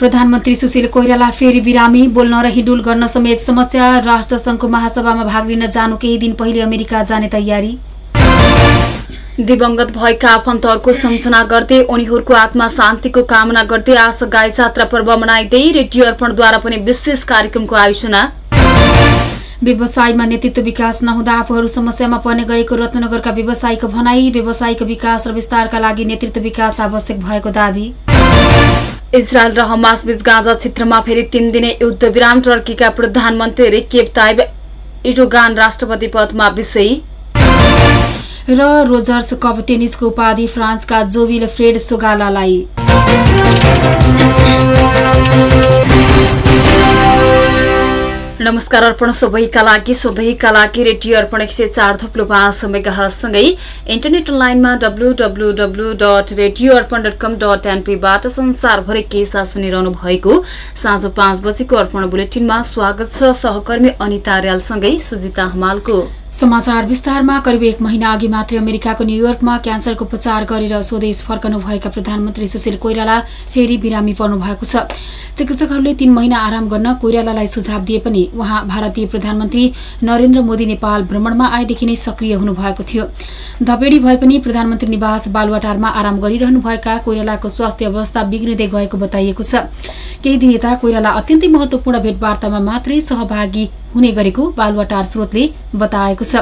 प्रधानमन्त्री सुशील कोइराला फेरि बिरामी बोल्न र हिडुल गर्न समेत समस्या राष्ट्रसङ्घको महासभामा भाग लिन जानु केही दिन पहिले अमेरिका जाने तयारी। दिवंगत भएका आफन्तहरूको सम्झना गर्दै उनीहरूको आत्मा शान्तिको कामना गर्दै आज गाई जात्रा पर्व मनाइँदै रेडियो अर्पणद्वारा पनि विशेष कार्यक्रमको आयोजना। व्यवसायमा नेतृत्व विकास नहुँदा आफूहरू समस्यामा पर्ने गरेको रत्नगरका व्यवसायीको भनाई व्यवसायिक विकास र विस्तारका लागि नेतृत्व विकास आवश्यक भएको दावी। इजरायल र हमास बीच गाजा क्षेत्रमा फेरि तीन दिने युद्ध विराम टर्कीका प्रधानमन्त्री रिकेप ताइब इटोगान राष्ट्रपति पदमा विषयी। र रोजर्स कप टेनिसको उपाधि फ्रान्सका जोविल फ्रेड सोगालालाई। नमस्कार अर्पण सबैका लागि सधैँका लागि रेडियो अर्पण एक सय चार थप्लो पाँच इन्टरनेट लाइनमा W W W dot radio Arpan dot com dot एनपीबाट संसारभरि के साथ सुनिरहनु भएको साँझ पाँच बजेको अर्पण बुलेटिनमा स्वागत छ सहकर्मी अनिता सुजिता हमालको। समाचार विस्तारमा करिब एक महिना अघि मात्रै अमेरिकाको न्युयोर्कमा क्यान्सरको उपचार गरेर स्वदेश फर्कनुभएका प्रधानमन्त्री सुशील कोइराला फेरि बिरामी पर्नु भएको छ। चिकित्सकहरूले तीन महिना आराम गर्न कोइरालालाई सुझाव दिए पनि उहाँ भारतीय प्रधानमन्त्री नरेन्द्र मोदी नेपाल भ्रमणमा आएदेखि नै सक्रिय हुनुभएको थियो। धपेडी भए पनि प्रधानमन्त्री निवास बालुवाटारमा आराम गरिरहनुभएका कोइरालाको स्वास्थ्य अवस्था बिग्रिँदै गएको बताइएको छ। केही दिन यता कोइराला अत्यन्तै महत्वपूर्ण भेटवार्तामा मात्रै सहभागी हुने गरेको बालुवाटार स्रोतले बताएको छ।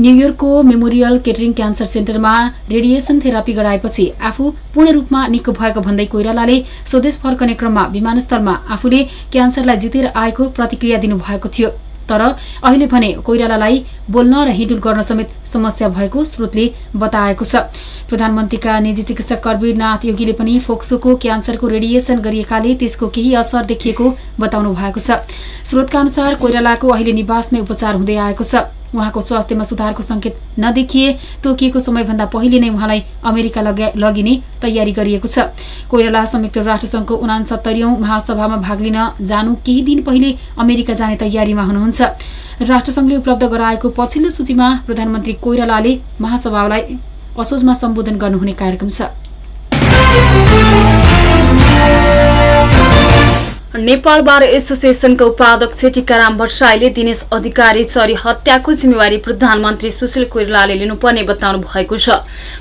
न्युयोर्कको मेमोरियल केटरिङ क्यान्सर सेन्टरमा रेडिएसन थेरापी गराएपछि आफू पूर्ण रूपमा निको भएको भन्दै कोइरालाले स्वदेश फर्कने क्रममा विमानस्थलमा आफूले क्यान्सरलाई जितेर आएको प्रतिक्रिया दिनुभएको थियो। तर अहिले भने कोइरालालाई बोल्न र हिँडुल गर्न समेत समस्या भएको स्रोतले बताएको छ। प्रधानमन्त्रीका निजी चिकित्सक कवीरनाथ योगीले पनि फोक्सोको क्यान्सरको रेडिएसन गरिएकाले त्यसको केही असर देखिएको बताउनु भएको छ। स्रोतका अनुसार कोइरालाको अहिले निवासमै उपचार हुँदै आएको छ। उहाँको स्वास्थ्यमा सुधारको संकेत नदेखिए तोकिएको समयभन्दा पहिले नै उहाँलाई अमेरिका लगिने तयारी गरिएको छ। कोइराला संयुक्त राष्ट्रसङ्घको उनासत्तरीौं महासभामा भाग लिन जानु केही दिन पहिले अमेरिका जाने तयारीमा हुनुहुन्छ। राष्ट्रसङ्घले उपलब्ध गराएको पछिल्लो सूचीमा प्रधानमन्त्री कोइरालाले महासभालाई असोजमा सम्बोधन गर्नुहुने कार्यक्रम छ। नेपाल बार एसोसिएसनका उपाध्यक्ष टिकाराम भट्टराईले दिनेश अधिकारी चरी हत्याको जिम्मेवारी प्रधानमन्त्री सुशील कोइरालाले लिनुपर्ने बताउनु भएको छ।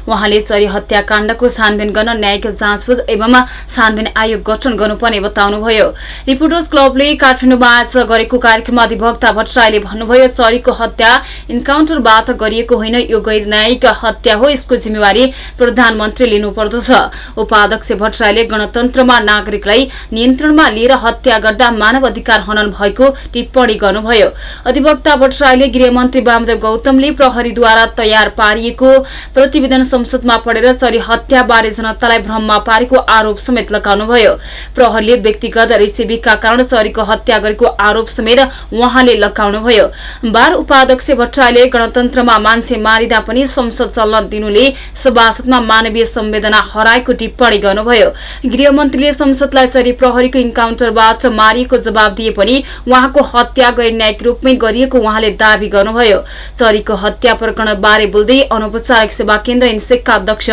उहाँले चरी हत्याकाण्डको छानबिन गर्न न्यायिक जाँचबुझ एवं छानबिन आयोग गठन गर्नुपर्ने बताउनुभयो। रिपोर्टर्स क्लबले काठमाडौँमा आज गरेको कार्यक्रममा अधिवक्ता भट्टराईले भन्नुभयो चरीको हत्या इन्काउन्टरबाट गरिएको होइन यो गैर न्यायिक हत्या हो यसको जिम्मेवारी प्रधानमन्त्री लिनुपर्दछ। उपाध्यक्ष भट्टराईले गणतन्त्रमा नागरिकलाई नियन्त्रणमा लिएर हत्या गर्दा मानव अधिकार हनन भएको टिप्पणी गर्नुभयो। अधिवक्ता भट्टराईले गृहमन्त्री वामदेव गौतमले प्रहरीद्वारा तयार पारिएको प्रतिवेदन संसदमा पढेर चरी हत्याबारे जनतालाई भ्रममा पारेको आरोप समेत लगाउनुभयो। प्रहरीले व्यक्तिगत रिसिबीका कारण चरीको हत्या गरेको आरोप समेत उहाँले लगाउनुभयो। बार उपाध्यक्ष भट्टराईले गणतन्त्रमा मान्छे मारिँदा पनि संसद चल्न दिनुले सभासदमा मानवीय संवेदना हराएको टिप्पणी गर्नुभयो। गृहमन्त्रीले संसदलाई चरी प्रहरीको इन्काउन्टर बाट मारिएको जवाब दिए पनि उहाँको हत्या गैर न्यायिक रूपमै गरिएको उहाँले दावी गर्नुभयो। चरीको हत्या प्रकरण बारे बोल्दै अनौपचारिक सेवा केन्द्र इन्सेकका अध्यक्ष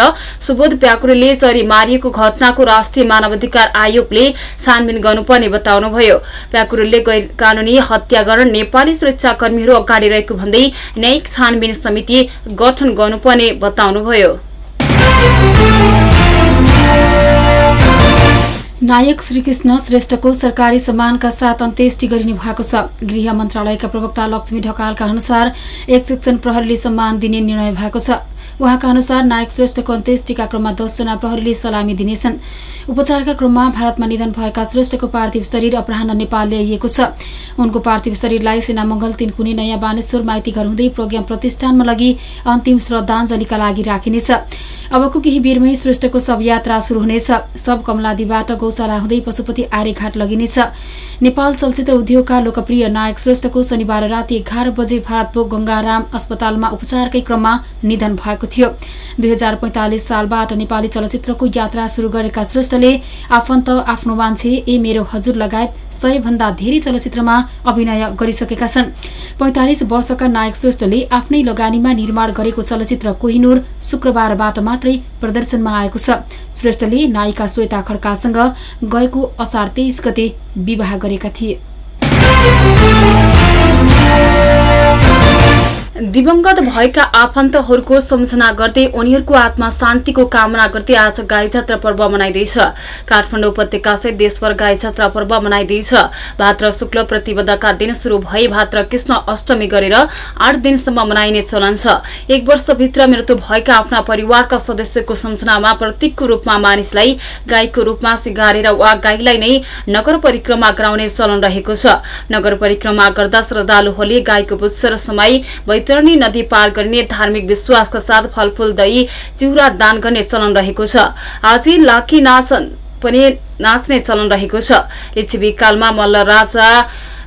सुबोध प्याकुरेले चरी मारिएको घटनाको राष्ट्रिय मानवाधिकार आयोगले छानबिन गर्नुपर्ने बताउनुभयो। प्याकुरेलले गैर कानूनी हत्या गर्न नेपाली सुरक्षाकर्मीहरू अगाडि रहेको भन्दै न्यायिक छानबिन समिति गठन गर्नुपर्ने बताउनुभयो। नायक श्रीकृष्ण श्रेष्ठको सरकारी सम्मानका साथ अन्त्येष्टि गरिने भएको छ। गृह मन्त्रालयका प्रवक्ता लक्ष्मी ढकालका अनुसार एक शिक्षण प्रहरीले सम्मान दिने निर्णय भएको छ। उहाँका अनुसार नायक श्रेष्ठको अन्त्येष्टिका क्रममा दसजना प्रहरीले सलामी दिनेछन्। उपचारका क्रममा भारतमा निधन भएका श्रेष्ठको पार्थिव शरीर अपराह नेपाल ल्याइएको छ। उनको पार्थिव शरीरलाई सेना मङ्गल तिनकुने नयाँ बानेश्वर माइती घर हुँदै प्रज्ञा प्रतिष्ठानमा लगी अन्तिम श्रद्धाञ्जलीका लागि राखिनेछ। अबको केही बेरमै श्रेष्ठको शवयात्रा शुरू हुनेछ। सब कमलादीबाट गौशाला हुँदै पशुपति आर्यघाट लगिनेछ। नेपाल चलचित्र उद्योगका लोकप्रिय नायक श्रेष्ठको शनिबार राति एघार बजे भारतको गंगाराम अस्पतालमा उपचारकै क्रममा निधन भएको थियो। दुई हजार पैंतालिस सालबाट नेपाली चलचित्रको यात्रा शुरू गरेका श्रेष्ठले आफन्त आफ्नो मान्छे ए मेरो हजुर लगायत सय भन्दा धेरै चलचित्रमा अभिनय गरिसकेका छन्। पैंतालिस वर्षका नायक श्रेष्ठले आफ्नै लगानीमा निर्माण गरेको चलचित्र कोहिनूर शुक्रबारबाट मात्रै प्रदर्शनमा आएको छ। श्रेष्ठले नायिका श्वेता खड्कासँग गएको असार तेइस गते विवाह गरेका थिए। दिवंगत भएका आफन्तहरूको सम्झना गर्दै उनीहरूको आत्मा शान्तिको कामना गर्दै आज गाई जात्रा पर्व मनाइँदैछ। काठमाडौँ उपत्यका सहित देशभर गाई जात्रा पर्व मनाइँदैछ। भाद्र शुक्ल प्रतिबद्धका दिन शुरू भई भाद्र कृष्ण अष्टमी गरेर आठ दिनसम्म मनाइने चलन छ। एक वर्षभित्र मृत्यु भएका आफ्ना परिवारका सदस्यको सम्झनामा प्रतीकको रूपमा मानिसलाई गाईको रूपमा सिगारेर वा गाईलाई नै नगर परिक्रमा गराउने चलन रहेको छ। नगर परिक्रमा गर्दा श्रद्धालुहरूले गाईको पुच्छर समय नदी पार गर्ने धार्मिक विश्वासका साथ फलफूल दही चिउरा दान गर्ने चलन रहेको छ। आज लाखी नाच पनि नाच्ने चलन रहेको छ। लिच्छवी कालमा मल्ल राजा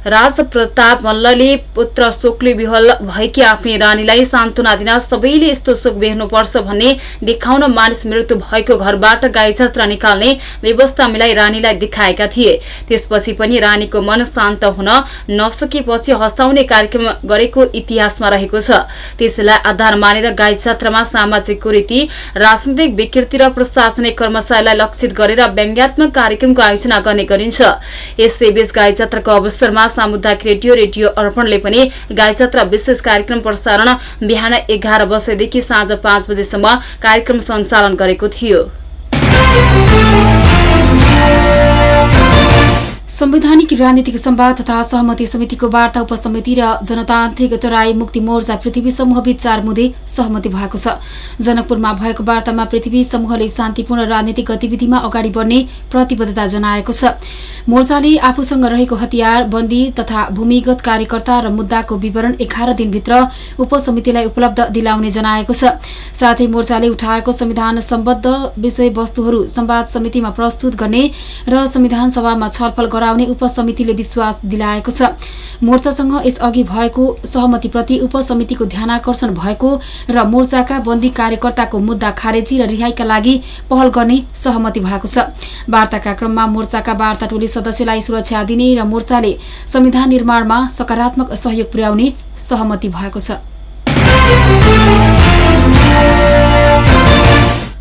राज प्रताप मल्लले पुत्र शोकले विहल भएकी आफ्नी रानीलाई सान्त्वना दिन सबैले यस्तो शोक बेर्नुपर्छ भन्ने देखाउन मानिस मृत्यु भएको घरबाट गाई जात्रा निकाल्ने व्यवस्था मिलाई रानीलाई देखाएका थिए। त्यसपछि पनि रानीको मन शान्त हुन नसकेपछि हँसाउने कार्यक्रम गरेको इतिहासमा रहेको छ। त्यसलाई आधार मानेर गाई जात्रामा सामाजिक कुरीति राजनैतिक विकृति र प्रशासनिक कर्मचारीलाई लक्षित गरेर व्यङ्ग्यात्मक कार्यक्रमको आयोजना गर्ने गरिन्छ। यसैबीच गाई जात्राको अवसरमा सामुदायिक रेडियो रेडियो अर्पणले पनि गाई जात्रा विशेष कार्यक्रम प्रसारण बिहान एघार बजेदेखि साँझ पाँच बजेसम्म कार्यक्रम सञ्चालन गरेको थियो। संवैधानिक राजनीतिक संवाद तथा सहमति समितिको वार्ता उपसमिति र जनतान्त्रिक तराई मुक्ति मोर्चा पृथ्वी समूहबीच चार मुदे सहमति भएको छ। जनकपुरमा भएको वार्तामा पृथ्वी समूहले शान्तिपूर्ण राजनीतिक गतिविधिमा अगाडि बढ्ने प्रतिबद्धता जनाएको छ। मोर्चाले आफूसँग रहेको हतियार बन्दी तथा भूमिगत कार्यकर्ता र मुद्दाको विवरण एघार दिनभित्र उपसमितिलाई उपलब्ध दिलाउने जनाएको छ। साथै मोर्चाले उठाएको संविधान सम्बद्ध विषयवस्तुहरू संवाद समितिमा प्रस्तुत गर्ने र संविधान सभामा छलफल गराउने उपसमितिले विश्वास दिलाएको छ। मोर्चासँग यसअघि भएको सहमतिप्रति उपसमितिको ध्यानकर्षण भएको र मोर्चाका बन्दी कार्यकर्ताको मुद्दा खारेजी र रिहाईका लागि पहल गर्ने सहमति भएको छ। वार्ताका क्रममा मोर्चाका वार्ता टोली सदस्यलाई सुरक्षा दिने र मोर्चाले संविधान निर्माणमा सकारात्मक सहयोग पुर्याउने सहमति भएको छ।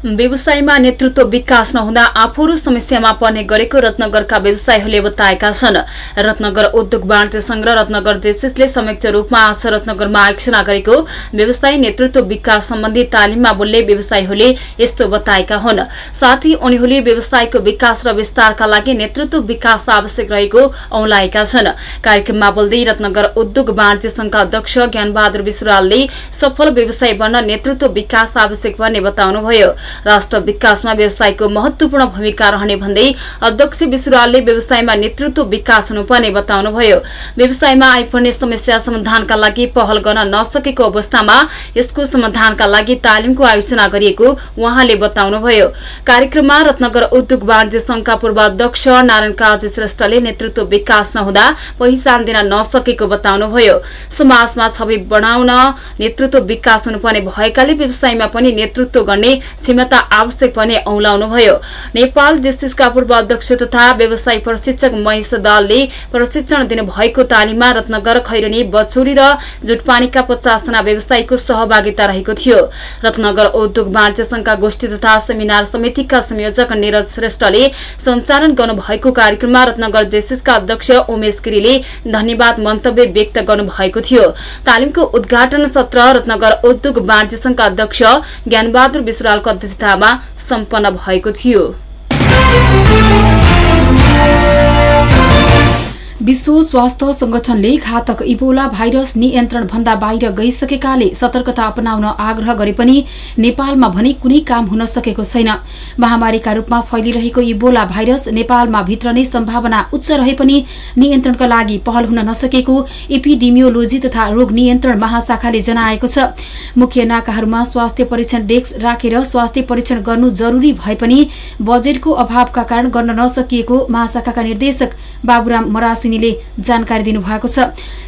व्यवसायमा नेतृत्व विकास नहुँदा आफूहरू समस्यामा पर्ने गरेको रत्नगरका व्यवसायीहरूले बताएका छन्। रत्नगर उद्योग वाणिज्य संघ र रत्नगर जेसिसले संयुक्त रूपमा आज रत्नगरमा आयोजना गरेको व्यवसायी नेतृत्व विकास सम्बन्धी तालिममा बोल्ने व्यवसायीहरूले यस्तो बताएका हुन्। साथै उनीहरूले व्यवसायको विकास र विस्तारका लागि नेतृत्व विकास आवश्यक रहेको औलाएका छन्। कार्यक्रममा बोल्दै रत्नगर उद्योग वाणिज्य संघका अध्यक्ष ज्ञानबहादुर विश्रालले सफल व्यवसाय बन्न नेतृत्व विकास आवश्यक पर्ने बताउनुभयो। राष्ट्र विकासमा व्यवसायको महत्वपूर्ण भूमिका रहने भन्दै अध्यक्ष विश्वरालले व्यवसायमा नेतृत्व विकास हुनुपर्ने बताउनुभयो। व्यवसायमा आइपर्ने समस्या समाधानका लागि पहल गर्न नसकेको अवस्थामा यसको समाधानका लागि तालिमको आयोजना गरिएको उहाँले बताउनुभयो। कार्यक्रममा रत्नगर उद्योग वाणिज्य संघका पूर्व अध्यक्ष नारायण काजी श्रेष्ठले नेतृत्व विकास नहुँदा पहिचान दिन नसकेको बताउनुभयो। समाजमा छवि बढ़ाउन नेतृत्व विकास हुनुपर्ने भएकाले व्यवसायमा पनि नेतृत्व गर्ने क्षमता आवश्यक पर्ने औलाउनुभयो नेपाल जेसिसका पूर्व अध्यक्ष तथा व्यवसाय प्रशिक्षक महेश दालले प्रशिक्षण दिनुभएको तालिममा रत्नगर खैरनी बचौरी र जुटपानीका पचासजना व्यवसायीको सहभागिता रहेको थियो। रत्नगर उद्योग वाणिज्य संघका गोष्ठी तथा सेमिनार समितिका संयोजक निरज श्रेष्ठले सञ्चालन गर्नुभएको कार्यक्रममा रत्नगर जेसिसका अध्यक्ष उमेश गिरीले धन्यवाद मन्तव्य व्यक्त गर्नुभएको थियो। तालिमको उद्घाटन सत्र रत्नगर उद्योग वाणिज्य संघका अध्यक्ष ज्ञानबहादुर विश्रालको अध्यक्षतामा सम्पन्न भएको थियो। विश्व स्वास्थ्य संगठनले घातक इबोला भाइरस नियन्त्रण भन्दा बाहिर गइसकेकाले सतर्कता अपनाउन आग्रह गरे पनि नेपालमा भने कुनै काम हुन सकेको छैन। महामारीका रूपमा फैलिरहेको इबोला भाइरस नेपालमा भित्र नै सम्भावना उच्च रहे पनि नियन्त्रणका लागि पहल हुन नसकेको एपिडिमियोलोजी तथा रोग नियन्त्रण महाशाखाले जनाएको छ। मुख्य नाकाहरूमा स्वास्थ्य परीक्षण डेस्क राखेर स्वास्थ्य परीक्षण गर्नु जरुरी भए पनि बजेटको अभावका कारण गर्न नसकिएको महाशाखाका निर्देशक बाबुराम जानकारी दिनुभएको छ।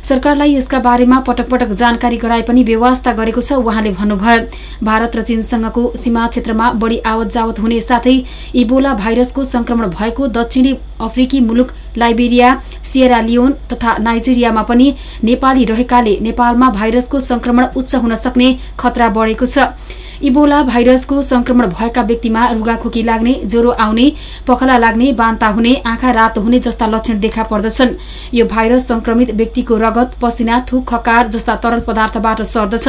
सरकारलाई यसका बारेमा पटक पटक जानकारी गराए पनि व्यवस्था गरेको छ उहाँले भन्नुभयो। भारत र चीनसँगको सीमा क्षेत्रमा बढी आवत जावत हुने साथै इबोला भाइरसको संक्रमण भएको दक्षिणी अफ्रिकी मुलुक लाइबेरिया सियरा लियोन तथा नाइजेरियामा पनि नेपाली रहेकाले नेपालमा भाइरसको संक्रमण उच्च हुन सक्ने खतरा बढेको छ। इबोला भाइरसको संक्रमण भएका व्यक्तिमा रुगाखोकी लाग्ने ज्वरो आउने पखला लाग्ने बान्ता हुने आँखा रातो हुने जस्ता लक्षण देखा पर्दछन्। यो भाइरस संक्रमित व्यक्तिको रगत पसिना थुक खकार जस्ता तरल पदार्थबाट सर्दछ।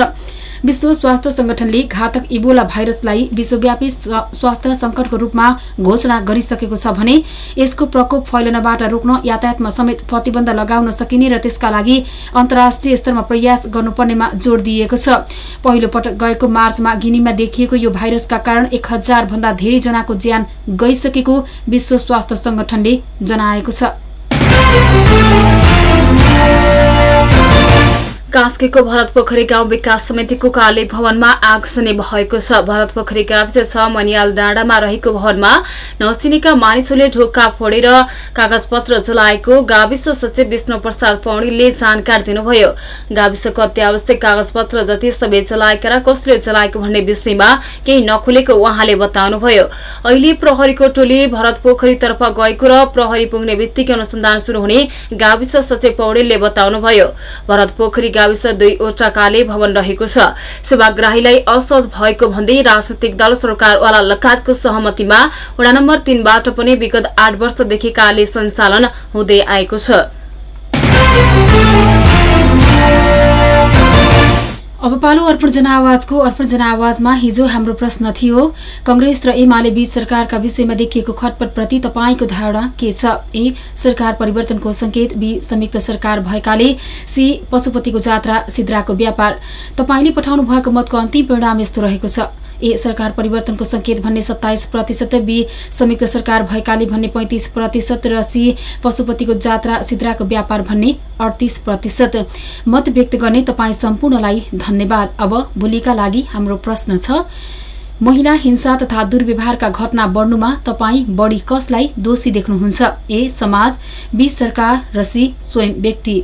विश्व स्वास्थ्य संगठनले घातक इबोला भाइरसलाई विश्वव्यापी स्वास्थ्य संकटको रूपमा घोषणा गरिसकेको छ भने यसको प्रकोप फैलनबाट रोक्न यातायातमा समेत प्रतिबन्ध लगाउन सकिने र त्यसका लागि अन्तर्राष्ट्रिय स्तरमा प्रयास गर्नुपर्नेमा जोड़ दिएको छ। पहिलो पटक गएको मार्चमा गिनीमा देखिएको यो भाइरसका कारण एक हजार भन्दा धेरै जनाको ज्यान गइसकेको विश्व स्वास्थ्य संगठनले जनाएको छ। कास्कीको भरत पोखरी गाउँ विकास समितिको कार्यालय भवनमा आगजनी भएको छ। भरत पोखरी गाविस छ मनियाल डाँडामा रहेको भवनमा नसिनेका मानिसहरूले ढोका फोडेर कागजपत्र जलाएको गाविस सचिव विष्णु प्रसाद पौडीले जानकारी दिनुभयो। गाविसको अत्यावश्यक कागजपत्र जति सबै जलाएका र कसले जलाएको भन्ने विषयमा केही नखुलेको उहाँले बताउनुभयो। अहिले प्रहरीको टोली भरत पोखरीतर्फ गएको र प्रहरी पुग्ने बित्तिकै अनुसन्धान शुरू हुने गाविस सचिव पौडेलले बताउनुभयो। भरत पोखरी गाविस दुईवटा काले भवन रहेको छ। सेवाग्राहीलाई असहज भएको भन्दै राजनैतिक दल सरकारवाला लगायतको सहमतिमा वडा नम्बर तीनबाट पनि विगत आठ वर्षदेखि कार्य सञ्चालन हुँदै आएको छ। अब पालो अर्पण जनावाजको अर्पण जनावाजमा हिजो हाम्रो प्रश्न थियो कंग्रेस र एमाले बीच सरकारका विषयमा देखिएको खटपटप्रति तपाईँको धारणा के छ? ए सरकार परिवर्तनको संकेत बी संयुक्त सरकार भएकाले सी पशुपतिको जात्रा सिद्राको व्यापार। तपाईँले पठाउनु भएको मतको अन्तिम परिणाम यस्तो रहेको छ। ए सरकार परिवर्तनको संकेत भन्ने सत्ताइस प्रतिशत बी संयुक्त सरकार भएकाले भन्ने पैंतिस प्रतिशत र सी पशुपतिको जात्रा सिद्राको व्यापार भन्ने अडतिस प्रतिशत। मत व्यक्त गर्ने तपाईँ सम्पूर्णलाई धन्यवाद। अब भोलिका लागि हाम्रो प्रश्न छ महिला हिंसा तथा दुर्व्यवहारका घटना बढ्नुमा तपाईँ बढी कसलाई दोषी देख्नुहुन्छ? ए समाज बी सरकार र सी स्वयं व्यक्ति।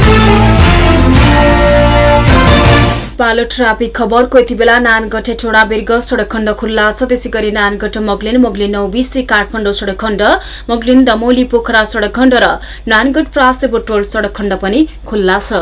पालो ट्राफिक खबरको यति बेला नानगढ टोडा बिर्ग सडक खण्ड खुल्ला छ त्यसै गरी नानगढ मोगलिन मोगलिन नौ बिसी काठमाडौँ सडक खण्ड मोगलिन दमोली पोखरा सडक खण्ड र नानगढ प्रासे बोटोल सडक खण्ड पनि खुल्ला छ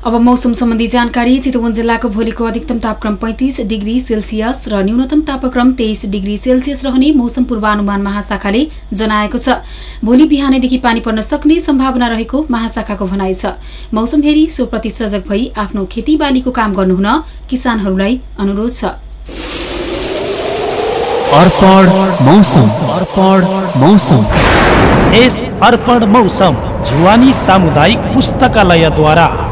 अब मौसम सम्बन्धी जानकारी चितवन जिल्लाको भोलिको अधिकतम तापक्रम पैंतिस डिग्री सेल्सियस र न्यूनतम तापक्रम तेइस डिग्री सेल्सियस रहने मौसम पूर्वानुमान महाशाखाले जनाएको छ। भोलि बिहानैदेखि पानी पर्न सक्ने सम्भावना रहेको महाशाखाको भनाइ छ। मौसम हेरी सोप्रति सजग भई आफ्नो खेतीबालीको काम गर्नुहुन किसानहरूलाई अनुरोध छ। जुवानी सामुदायिक पुस्तकालयद्वारा।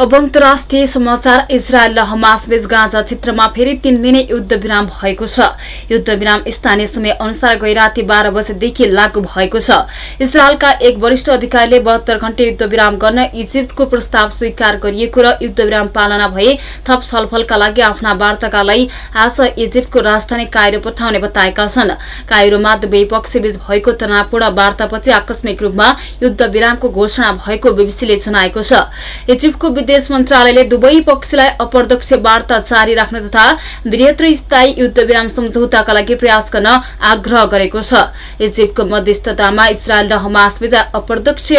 अब अन्तर्राष्ट्रिय समाचार इजरायल र हमास बीच गाँजा क्षेत्रमा फेरि तीन दिने युद्ध विराम भएको छ। युद्ध विराम स्थानीय समय अनुसार गै राति बाह्र बजेदेखि लागू भएको छ। इजरायलका एक वरिष्ठ अधिकारीले बहत्तर घण्टे युद्ध विराम गर्न इजिप्टको प्रस्ताव स्वीकार गरिएको र युद्ध विराम पालना भए थप छलफलका लागि आफ्ना वार्ताकालाई आज इजिप्टको राजधानी काइरो पठाउने बताएका छन्। काइरोमा दुवै पक्षबीच भएको तनावपूर्ण वार्तापछि आकस्मिक रूपमा युद्ध विरामको घोषणा भएको बीबीसीले जनाएको छ। इजिप्टको विदेश मन्त्रालयले दुवै पक्षलाई अप्रत्यक्ष वार्ता जारी राख्न तथा वृहत्तर स्थायी युद्ध विराम सम्झौताका लागि प्रयास गर्न आग्रह गरेको छ। इजिप्टको मध्यस्थतामा इजरायल र हमासबीच अप्रत्यक्ष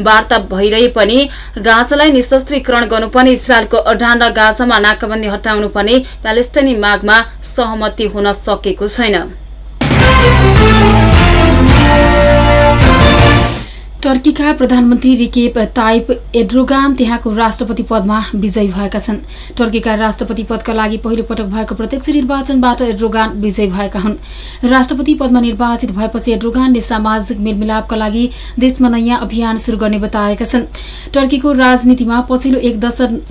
वार्ता भइरहे पनि गाजालाई निशस्त्रीकरण गर्नुपर्ने इजरायलको अडान र गाजामा नाकाबन्दी हटाउनु पर्ने प्यालेस्टाइनी मागमा सहमति हुन सकेको छैन। टर्कीका प्रधानमन्त्री रिकेप ताइप एड्रोगान त्यहाँको राष्ट्रपति पदमा विजयी भएका छन्। टर्कीका राष्ट्रपति पदका लागि पहिलो पटक भएको प्रत्यक्ष निर्वाचनबाट एड्रोगान विजयी भएका हुन्। राष्ट्रपति पदमा निर्वाचित भएपछि एड्रोगानले सामाजिक मेलमिलापका लागि देशमा नयाँ अभियान शुरू गर्ने बताएका छन्। टर्कीको राजनीतिमा पछिल्लो एक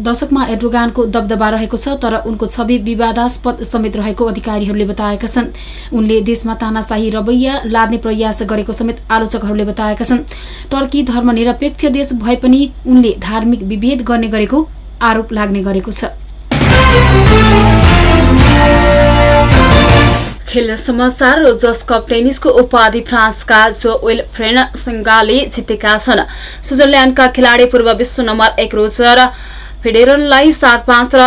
दशकमा एड्रोगानको दबदबा रहेको छ तर उनको छवि विवादास्पद समेत रहेको अधिकारीहरूले बताएका छन्। उनले देशमा तानाशाही रवैया लाद्ने प्रयास गरेको समेत आलोचकहरूले बताएका छन्। टर्की धर्मनिरपेक्ष देश भए पनि उनले धार्मिक विभेद गर्ने गरेको आरोप लाग्ने गरेको छ। खेल समाचार रोजर्स कप टेनिसको उपाधि फ्रान्सका जो विलफ्रेन सिंगाले जितेका छन्। स्विजरल्याण्डका खेलाडी पूर्व विश्व नम्बर एक रोजर फेडेरललाई सात पाँच र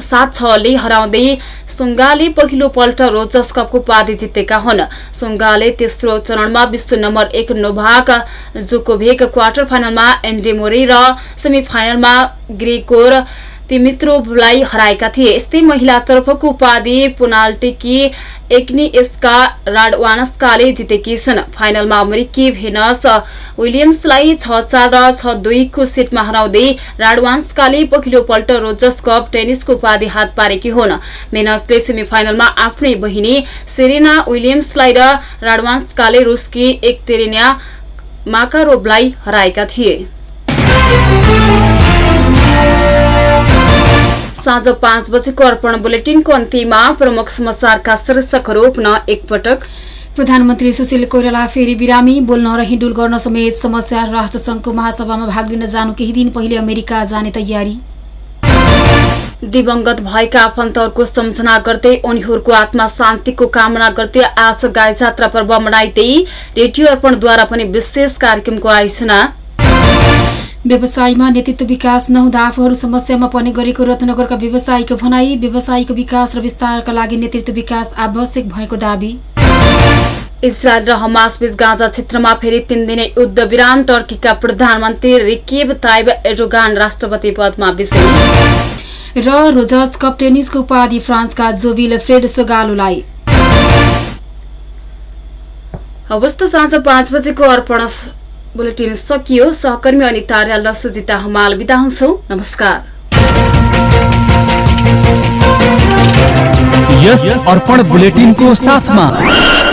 सात छले हराउँदै सुङ्गाले पहिलो पल्ट रोजर्स कपको उपाधि जितेका हुन्। सुङ्गाले तेस्रो चरणमा विश्व नम्बर एक नोभाक जोकोभेक क्वार्टर फाइनलमा एन्डेमोरे र सेमी फाइनलमा ग्रेकोर तिमित्रोभलाई हराएका थिए। यस्तै महिलातर्फको उपाधि पुनाल्टीकी एक्निएस्का राडवानस्काले जितेकी छन्। फाइनलमा अमेरिकी भेनस विलियम्सलाई छ चार र छ दुईको सेटमा हराउँदै राडवान्स्काले पहिलो पल्ट रोजर्स कप टेनिसको उपाधि हात पारेकी हुन्। भेनसले सेमी फाइनलमा आफ्नै बहिनी सेरेना विलियम्सलाई र राडवान्स्काले रुसकी एक माकारोभलाई हराएका थिए। साँझ पाँच बजेको अर्पण बुलेटिनको अन्त्यमा प्रमुख समाचारका शीर्षकहरू पुनः एकपटक। प्रधानमन्त्री सुशील कोइराला फेरि बिरामी बोल्न र हिडुल गर्न समेत समस्या राष्ट्रसङ्घको महासभामा भाग लिन जानु केही दिन पहिले अमेरिका जाने तयारी। दिवंगत भएका आफन्तहरूको सम्झना गर्दै उनीहरूको आत्मा शान्तिको कामना गर्दै आज गाई जात्रा पर्व मनाइँदै रेडियो अर्पणद्वारा पनि विशेष कार्यक्रमको आयोजना व्यवसायमा नेतृत्व विकास नहुँदा आफूहरू समस्यामा पर्ने गरेको रत्नगरका व्यवसायीको भनाई व्यवसायीको विकास र विस्तारका लागि नेतृत्व विकास आवश्यक भएको दावी। इजरायल र हमास बीच गाँजा क्षेत्रमा फेरि तीन दिने युद्ध विराम टर्कीका प्रधानमन्त्री रिकेब ताइब एडोगान राष्ट्रपति पदमा विजयी। र रोजर्स कप टेनिसको उपाधि फ्रान्सका जोविल फ्रेड सोगालोलाई। अवस्था साँझ पाँच बजेको अर्पण बुलेटिन सकियो सहकर्मी अनिता र सुजिता हमाल बिदा हुन्छौ। नमस्कार। यस अर्पण बुलेटिनको साथमा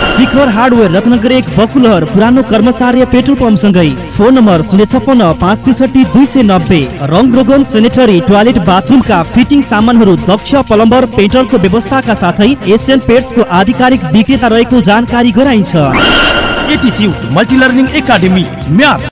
शिखर हार्डवेयर रत्नगर एक बकुलहर पुरानो कर्मचार्य पेट्रोल पम्प सँगै फोन नम्बर शून्य छप्पन्न पाँच त्रिसठी दुई सय नब्बे रङ रोगन सेनेटरी टोयलेट बाथरुमका फिटिङ सामानहरू दक्ष प्लम्बर पेट्रोलको व्यवस्थाका साथै एसियन पेट्सको आधिकारिक विक्रेता रहेको जानकारी गराइन्छ। एटिच्युट मल्टी लर्निङ एकाडेमी म्याथ